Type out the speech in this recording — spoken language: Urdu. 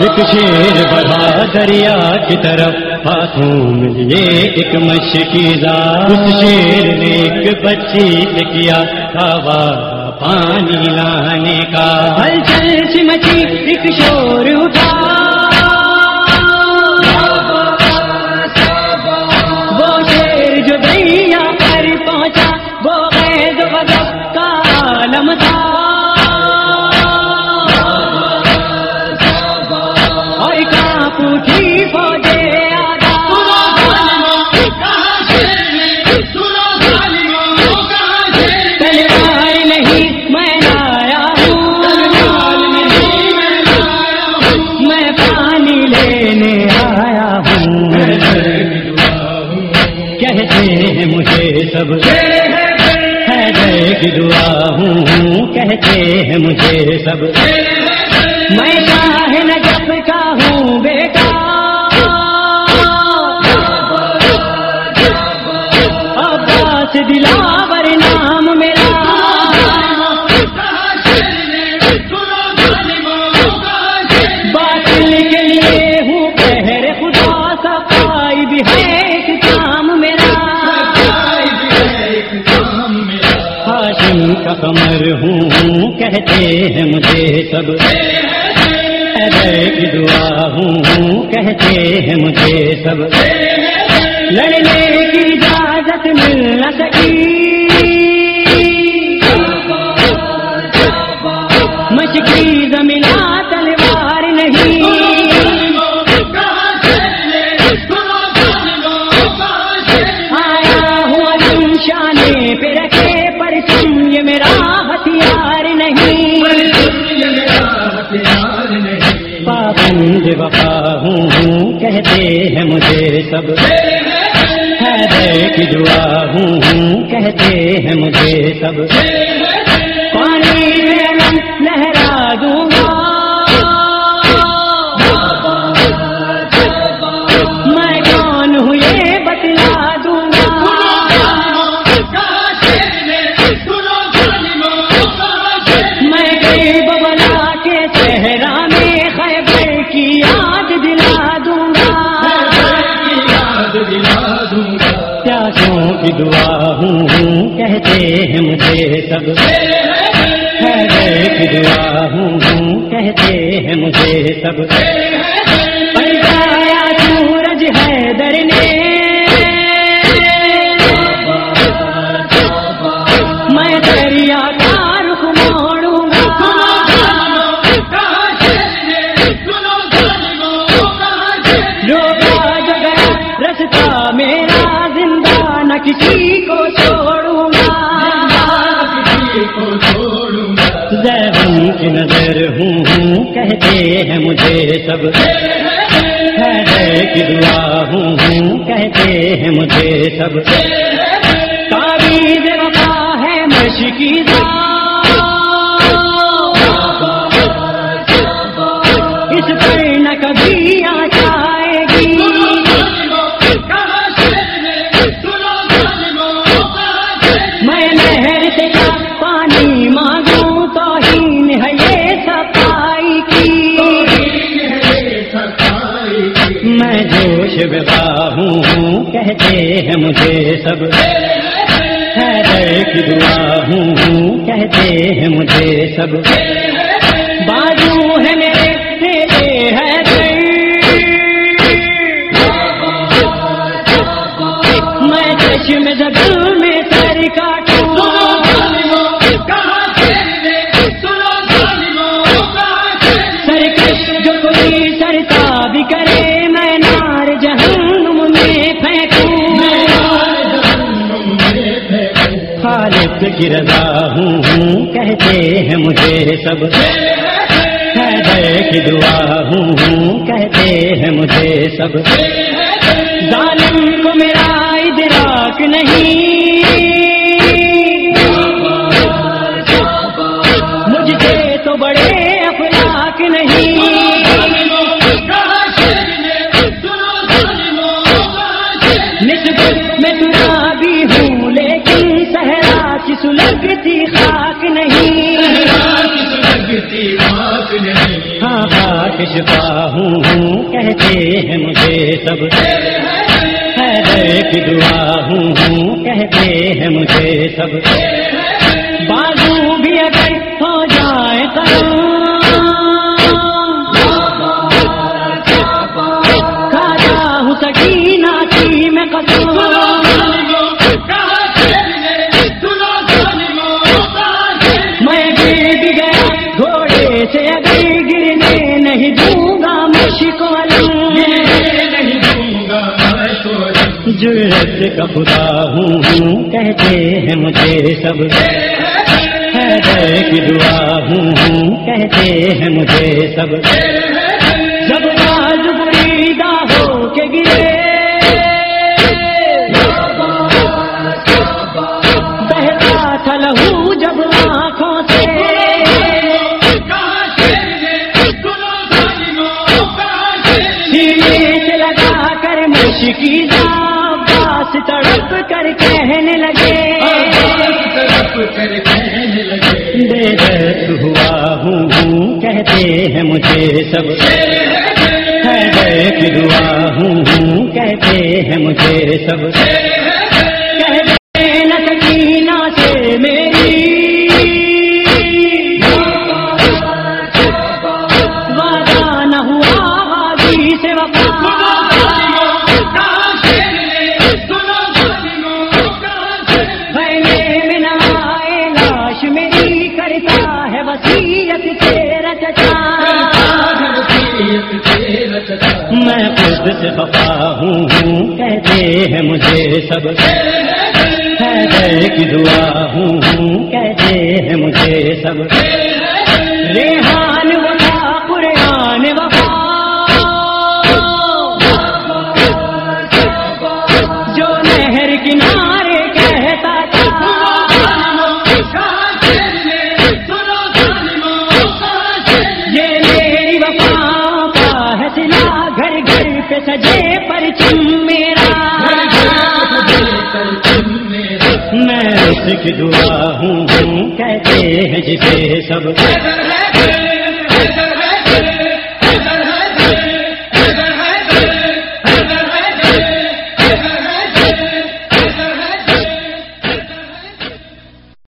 ایک شیر بڑھا دریا کی طرف ہاتھوں میں لیے ایک مشکیزا اس شیر نے ایک بچی سے کیا کعبہ پانی لانے کا. ہل چل سمچی ایک شور اٹھا کہتے ہیں مجھے سب کی دعا ہوں کہتے ہیں مجھے سب میں ہوں کہتے ہیں مجھے سب۔ کی دعا ہوں، کہتے ہیں مجھے سب۔ لڑنے کی اجازت مل نہ سکی مجھے سب ہے کی دعا ہوں کہتے ہیں مجھے سب۔ پانی میں ہیں مجھے سب۔ ہے دعا ہوں، کہتے ہیں مجھے سب۔ پلٹایا سورج ہے درنے میں دریا رستہ میرا زندہ نہ کسی کو سب کی دعا ہوں کہتے ہیں مجھے سب۔ تعویذ وفا ہے مشکی میں جوش بتا ہوں۔ کہتے ہیں مجھے سب ہے کی دعا ہوں۔ کہتے ہیں مجھے سب کی رضا ہوں کہتے ہیں مجھے سب۔ ہے کی دعا ہوں، کہتے ہیں مجھے سب۔ ظالم کو میرا ادراک نہیں ہاں ہوں ہوں کہتے ہیں مجھے سب کی دعا ہوں ہوں کہتے ہیں مجھے سب بازو بھی اگر ہو جائے کھاتا ہوں سکینہ کی میں قسم گھوڑے سے جرت کا خدا ہوں کہتے ہیں مجھے سب۔ حیدر کی دعا ہوں ہوں۔ کہتے ہیں مجھے سب۔ دست ہوا ہوں کہتے ہیں مجھے سب۔ کی دعا ہوں ہوں کہتے ہیں مجھے سب۔ ہے وسیعت تیرا چچا میں خود سے خفا ہوں، کہتے ہیں مجھے سب۔ حیدر کی دعا ہوں، کہتے ہیں مجھے سب۔ ریحان میں ہوں ہوں کہتے ہیں جسے سب